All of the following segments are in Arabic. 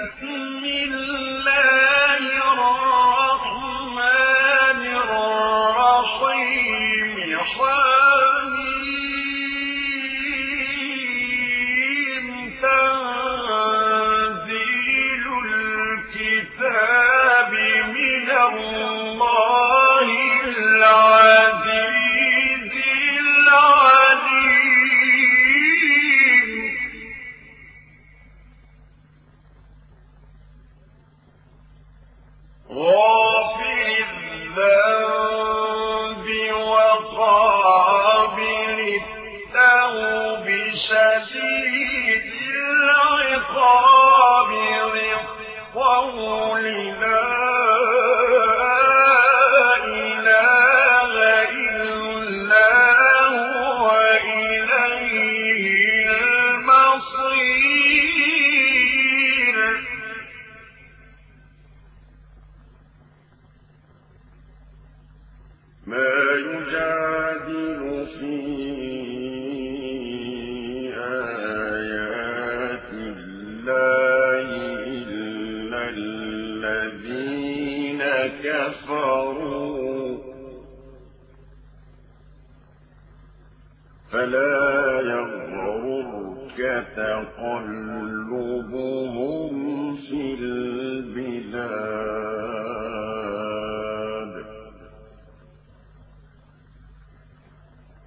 ಶಕ್ತಿ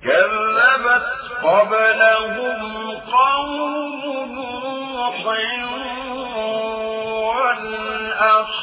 كذبت قبلهم قوم نوح والأخ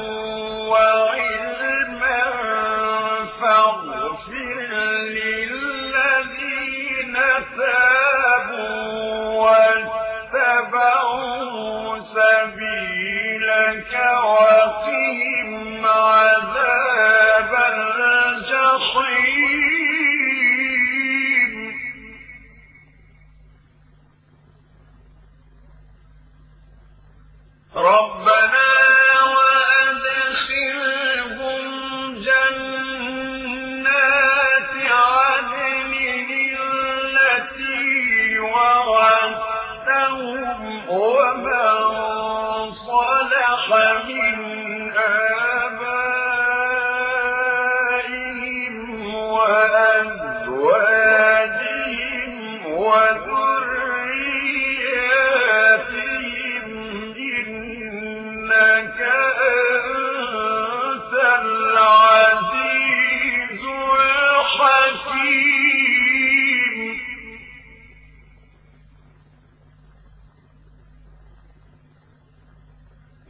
وقهم عذاب الجحيم ربنا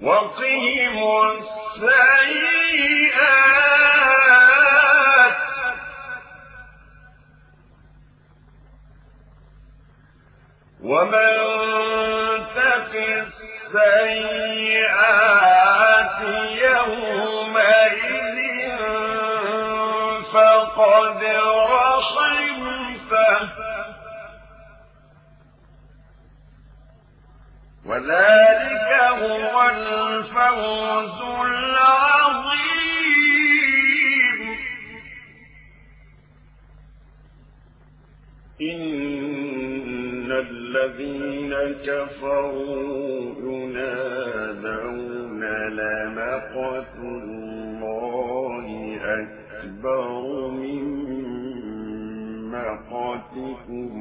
وقهم السيئات. ومن تق السيئات يومئذ فقد رحمته. وذلك هو الفوز العظيم. إن الذين كفروا ينادون لمقت الله أكبر من مقتكم.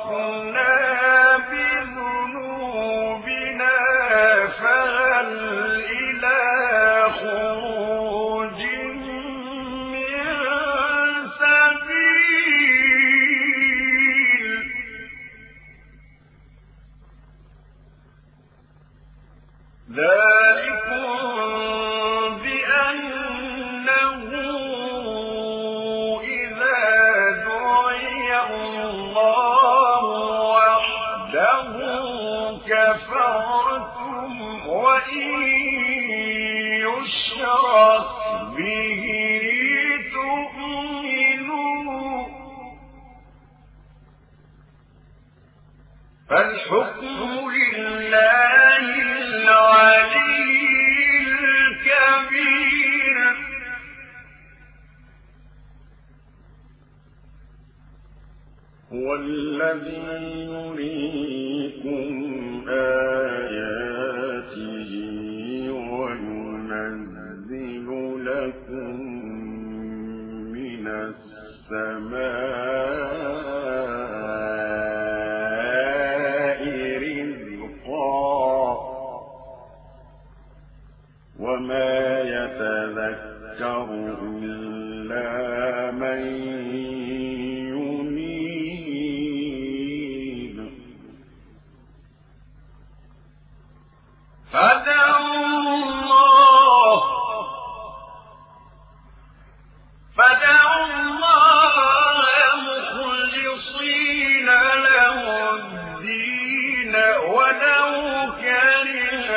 ولو كره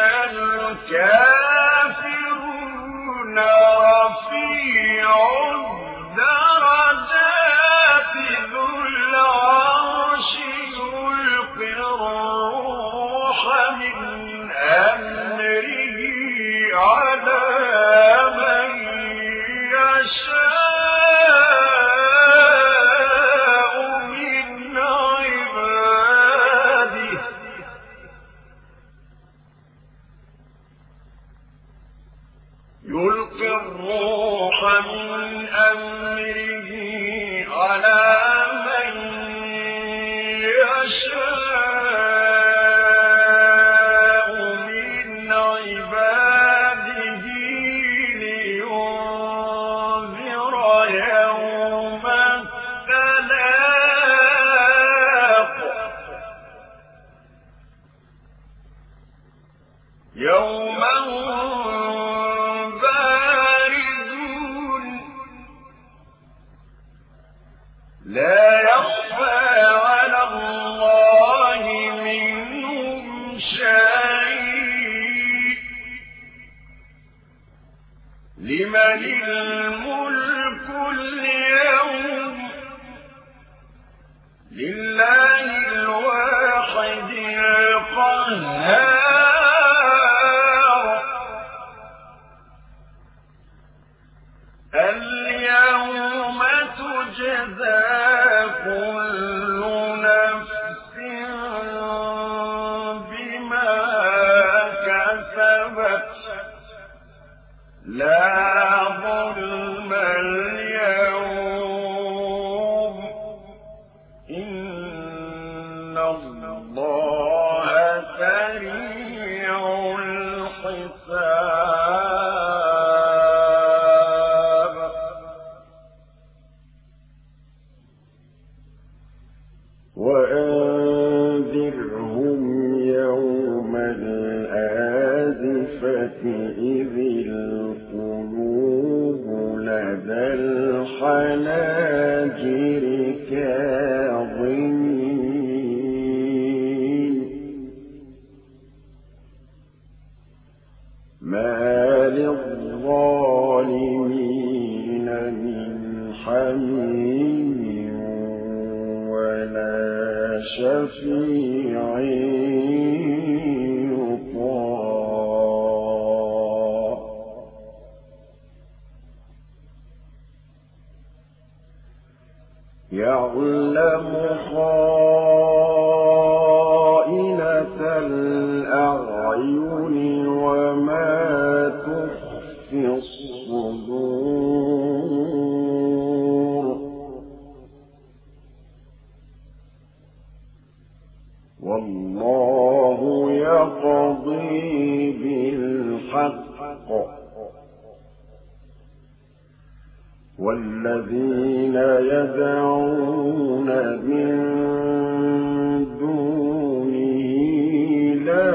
الكافرون رفيع الدرجة والذين يدعون من دونه لا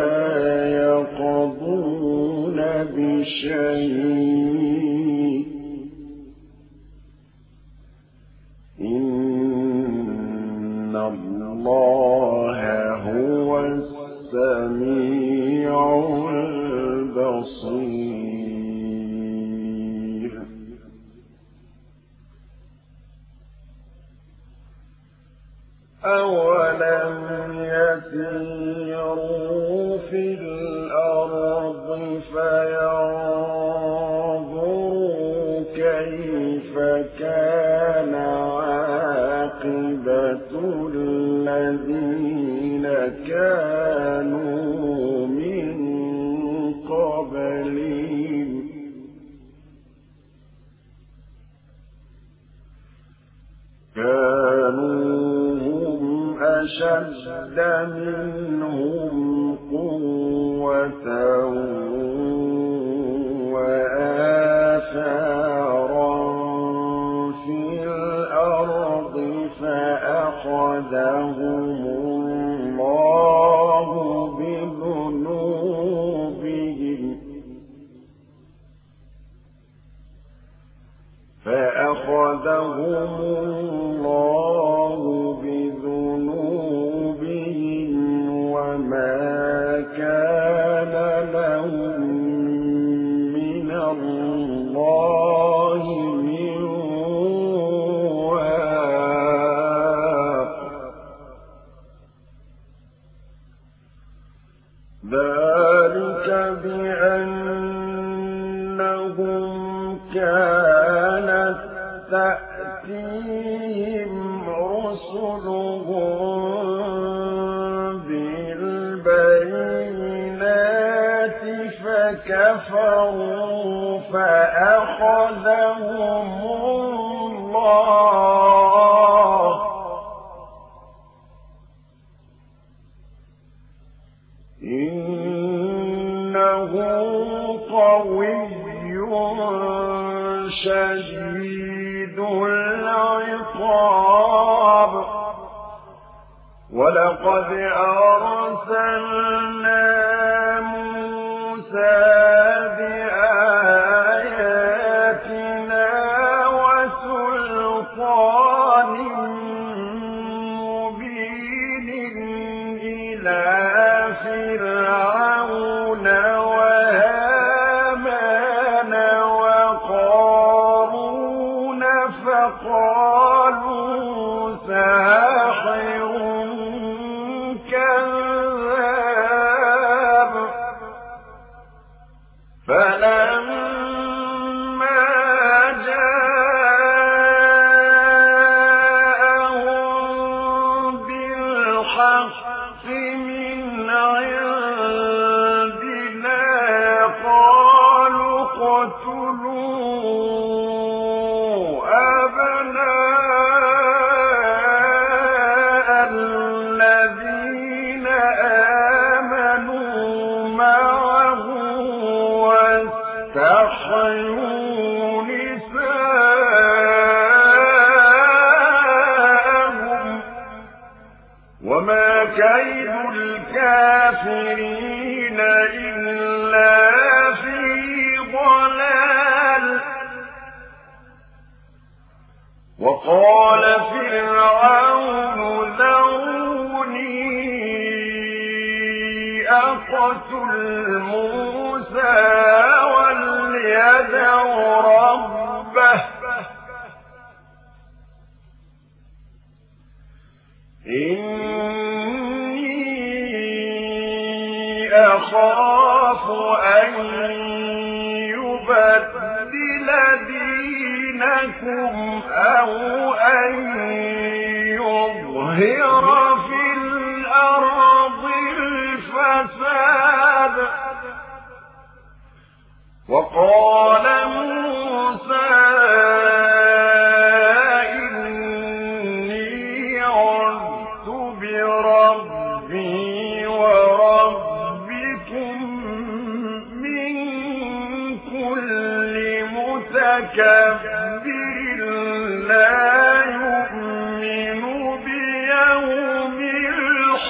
يقضون بشيء. الذين كانوا من قبلهم. كانوا هم أشد منهم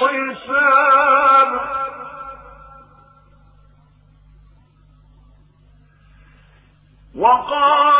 حساب وقال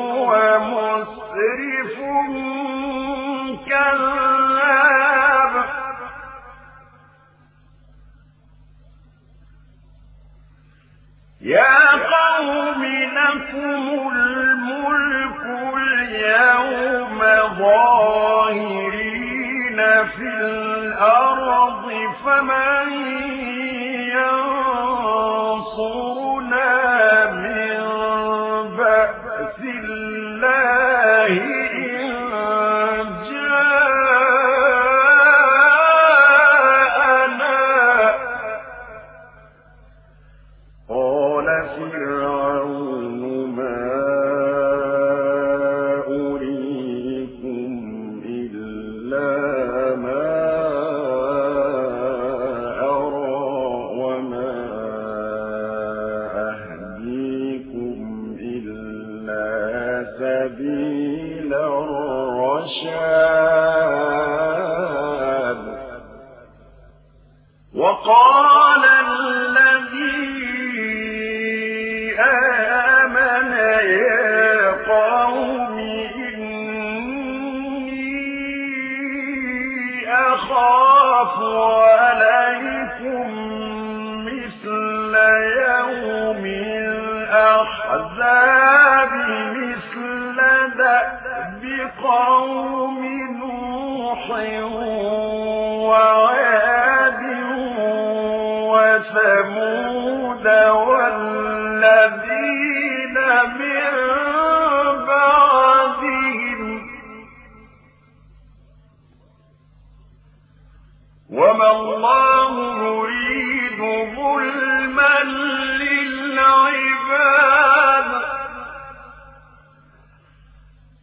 يا قوم لكم الملك اليوم ظاهرين في الأرض فمن يريد ظلما للعباد.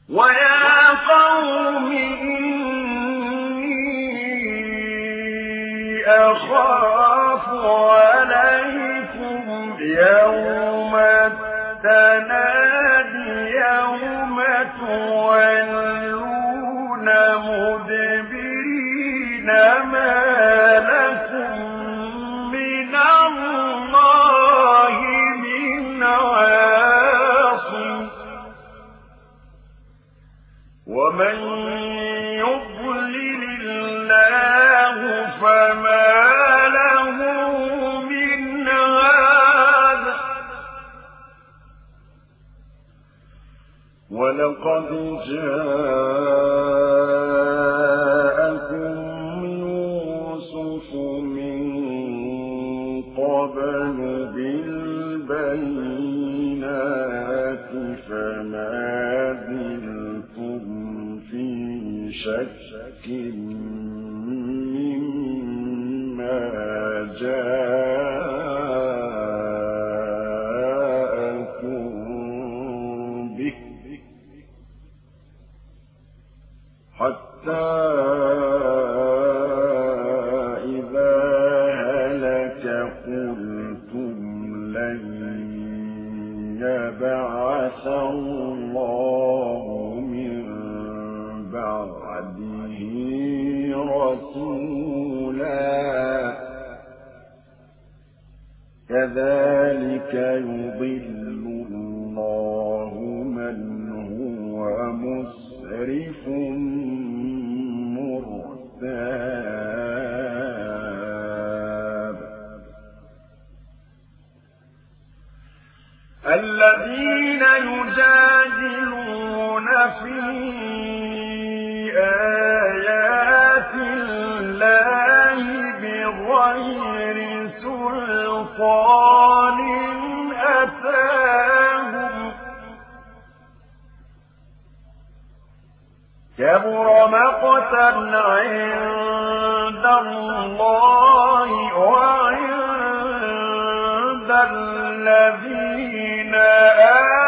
ويا قوم إني أخاف عليكم يوم التنادي يوم تولى. ولقد جاءكم يوسف من قبل بالبينات فما زلتم في شك كذلك يضل الله من هو مسرف مرتاب. الذين يجادلون في سلطان أتاهم. كبر مقتا عند الله وعند الذين آمنوا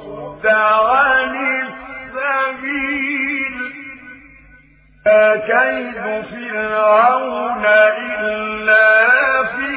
عن السبيل. كيد فرعون إلا في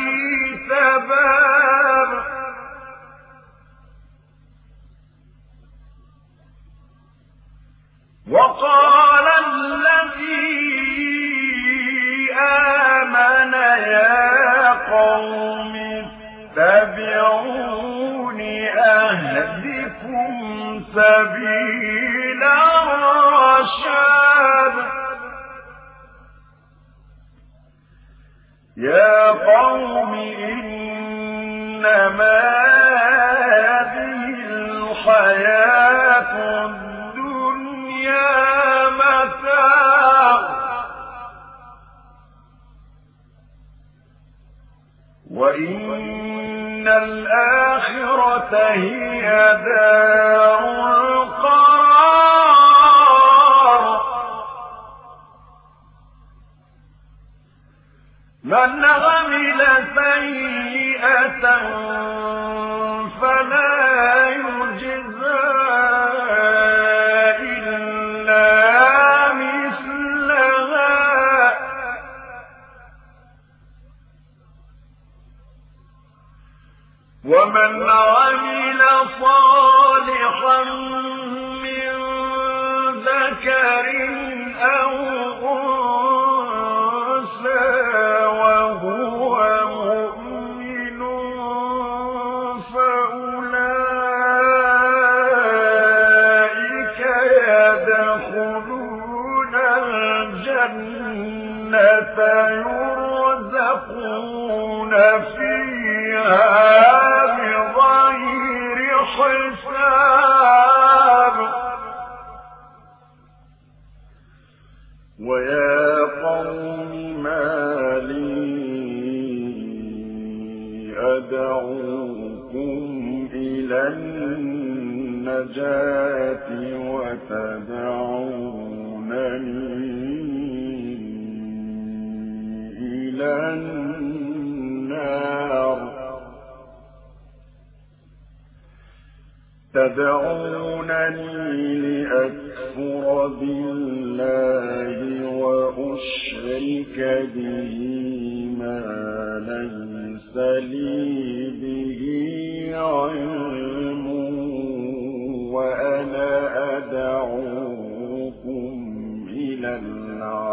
من عمل سيئة فلا فيها بغير حساب. ويا قوم أدعوكم إلى النجاح تدعونني لأكفر بالله وأشرك به ما ليس لي به علم وأنا أدعوكم إلى العزيز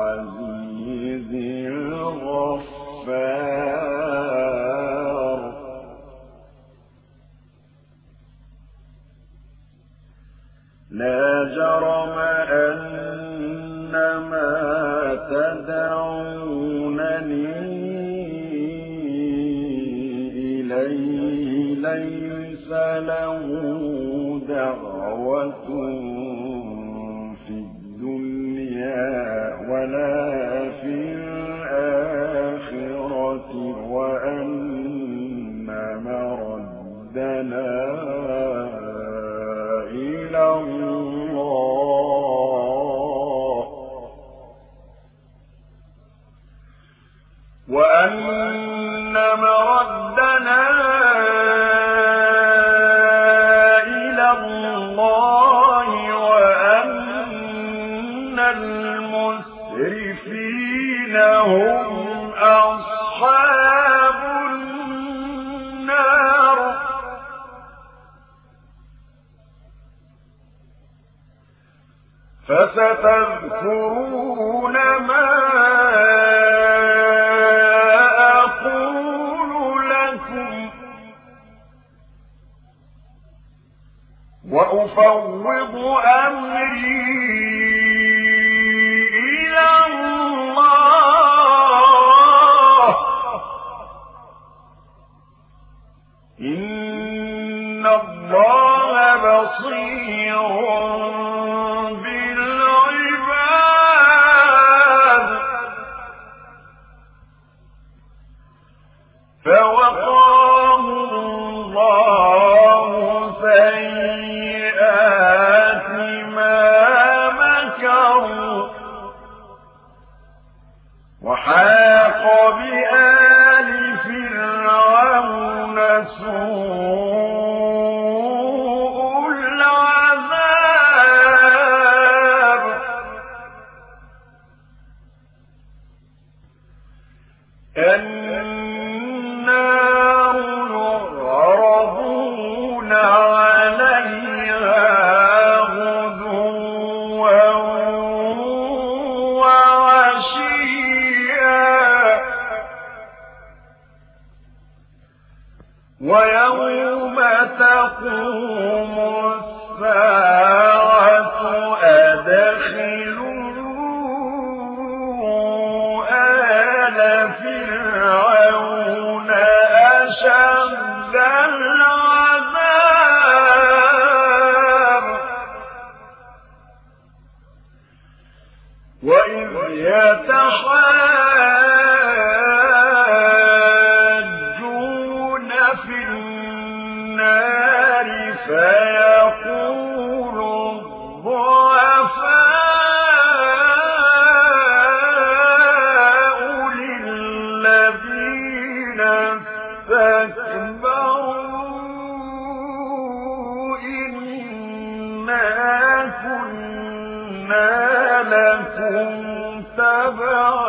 نصيبا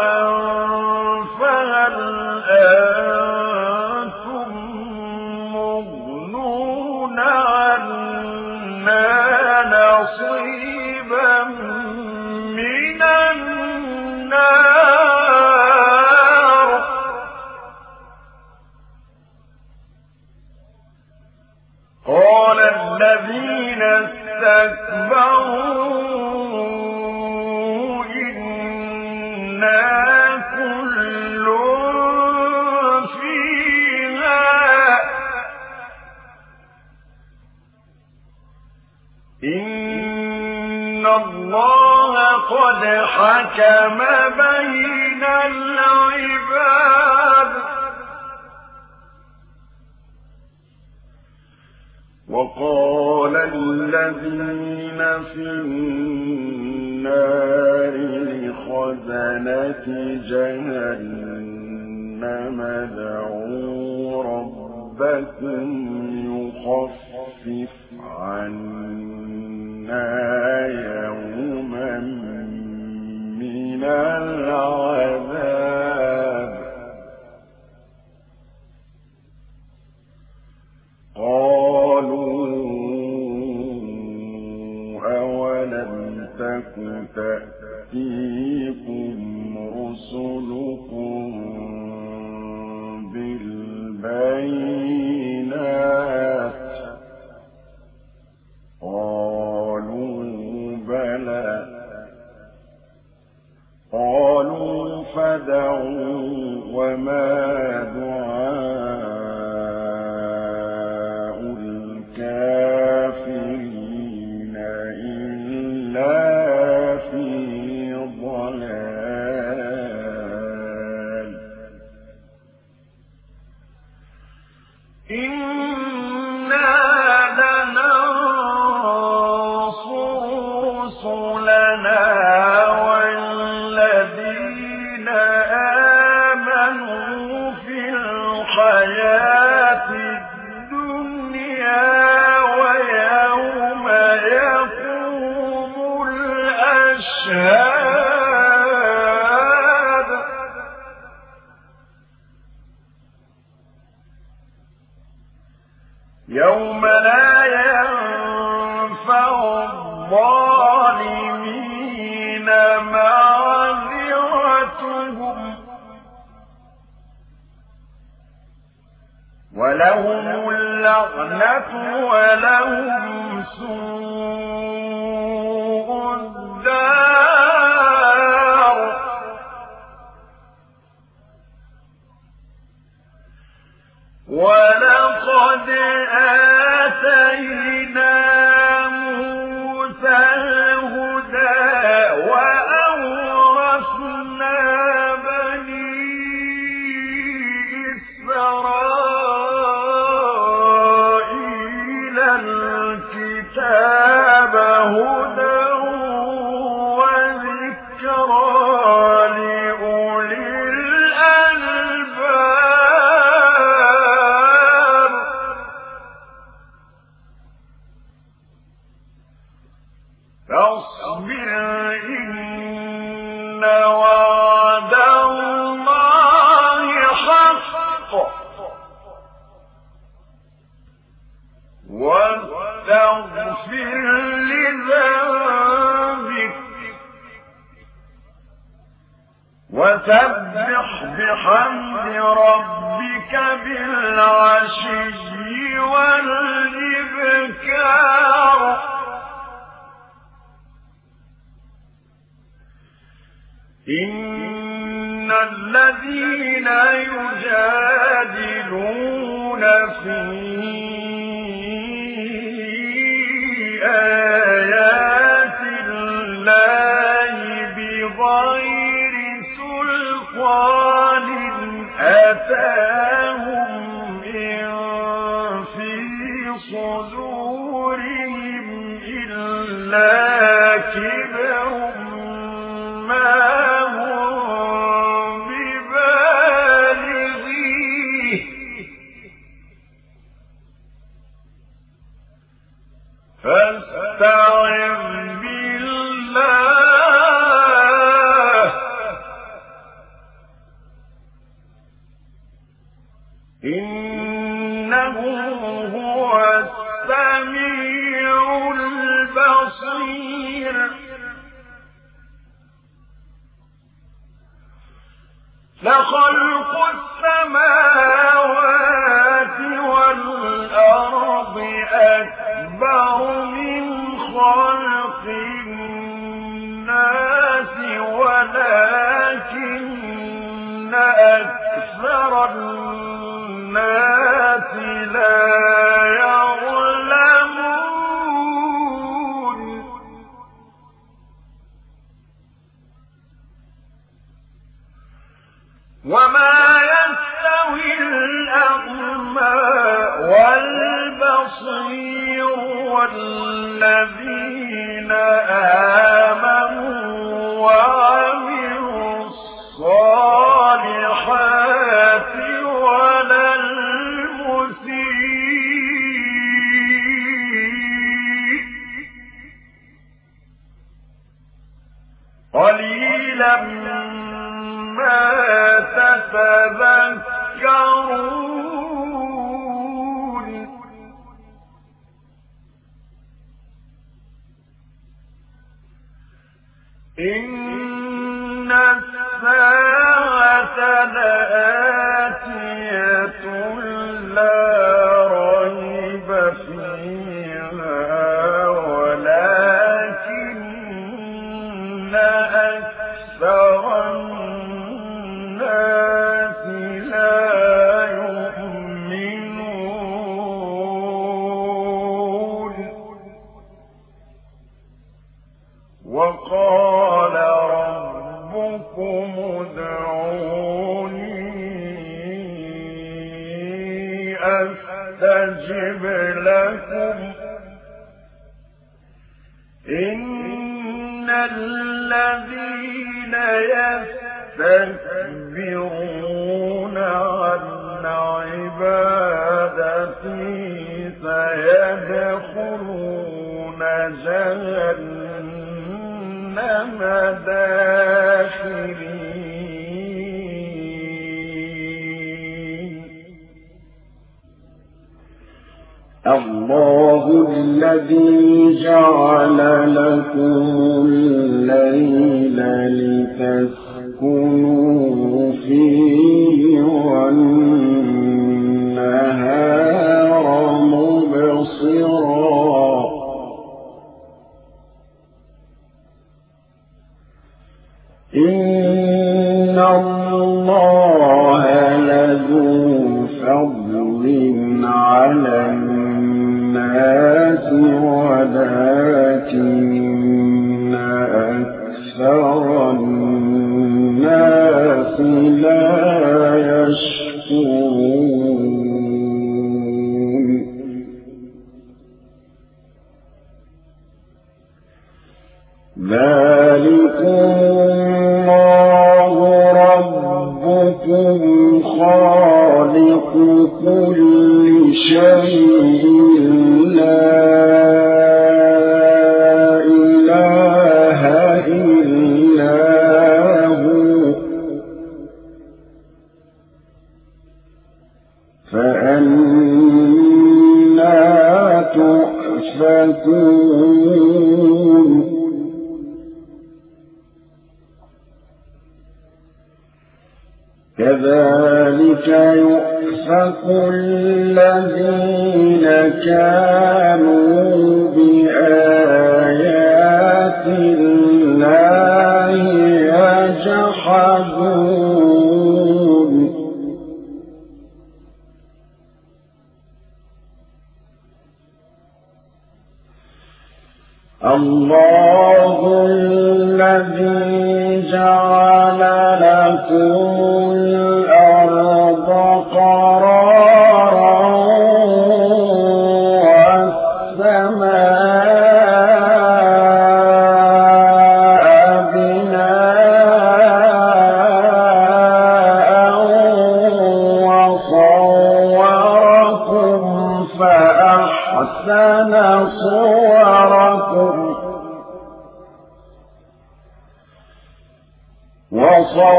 حكم بين العباد. وقال الذين في النار لخزنة جهنم ادعوا ربكم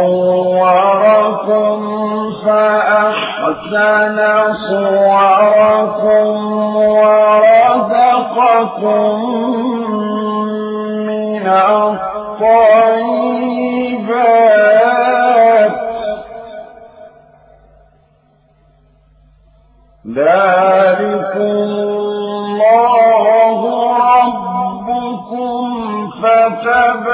صوركم فأحسن صوركم ورزقكم من الطيبات. ذلكم الله ربكم فتبعوا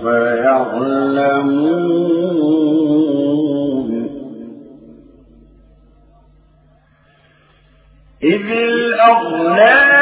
سيعلمون إذ الأغلال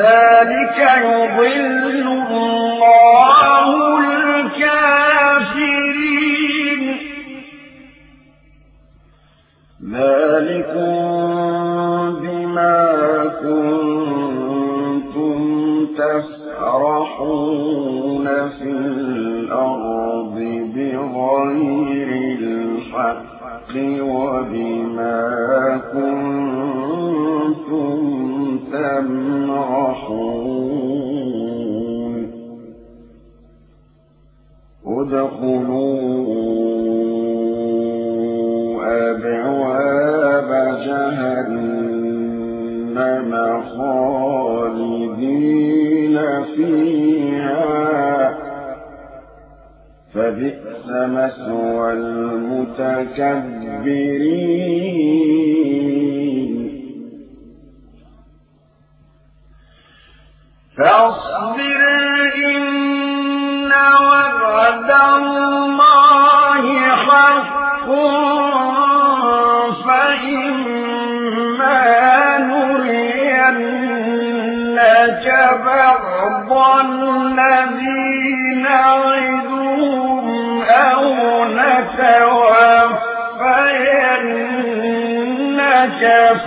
كذلك يضل الله الكافرين. ذلكم بما كنتم تفرحون في الأرض بغير الحق وبما كنتم تمرحون ادخلوا أبواب جهنم خالدين فيها. فبئس مثوى المتكبرين. فاصبر إن وعد الله حق فإما نرينك بعض الذي نعدهم أو نتوفينك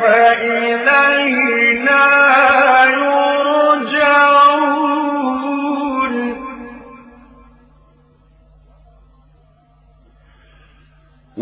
فإلينا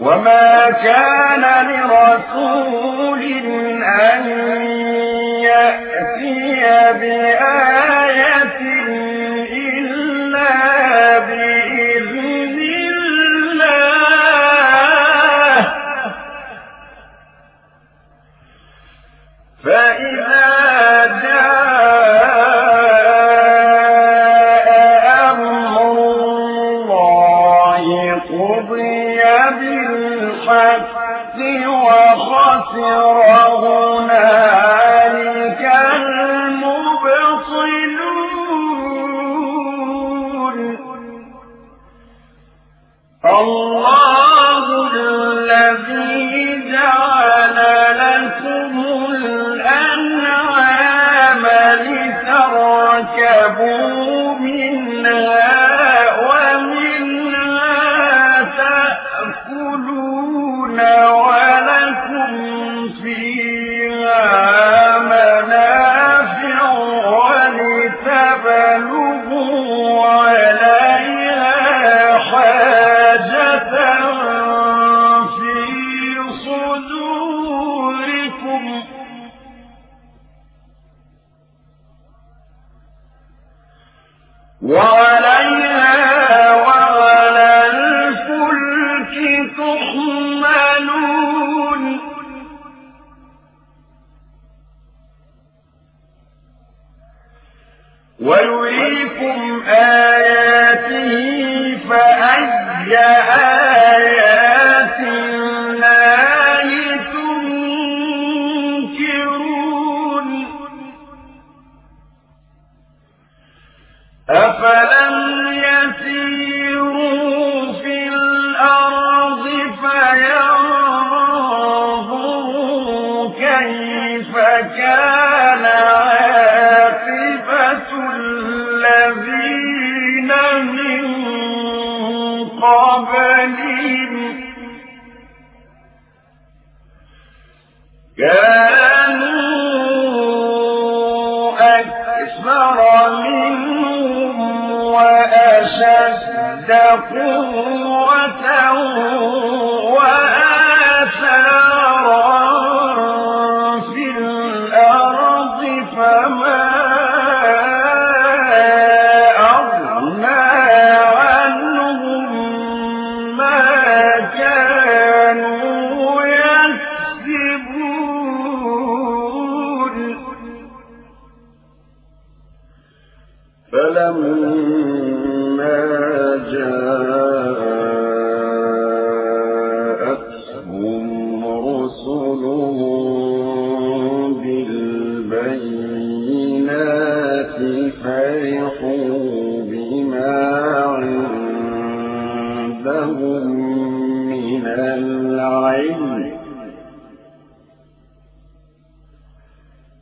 وما كان لرسول أن ويريكم آياته فأي آيات وأشد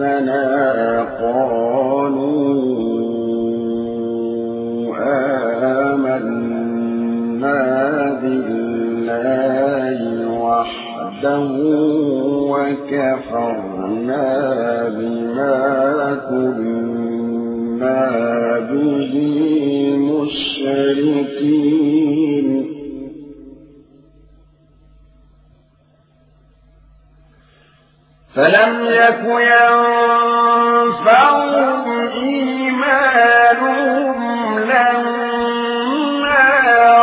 بأسنا قالوا آمنا بالله وحده وكفرنا بما كنا به مشركين. فلم يك ينفعهم إيمانهم لما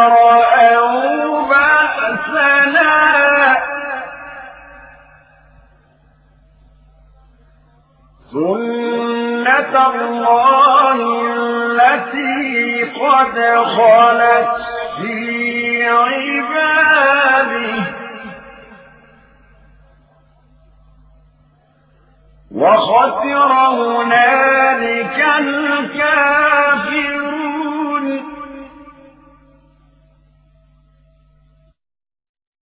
رأوا بأسنا. سنة الله التي قد خلت في عباده. وخسر هنالك الكافرون.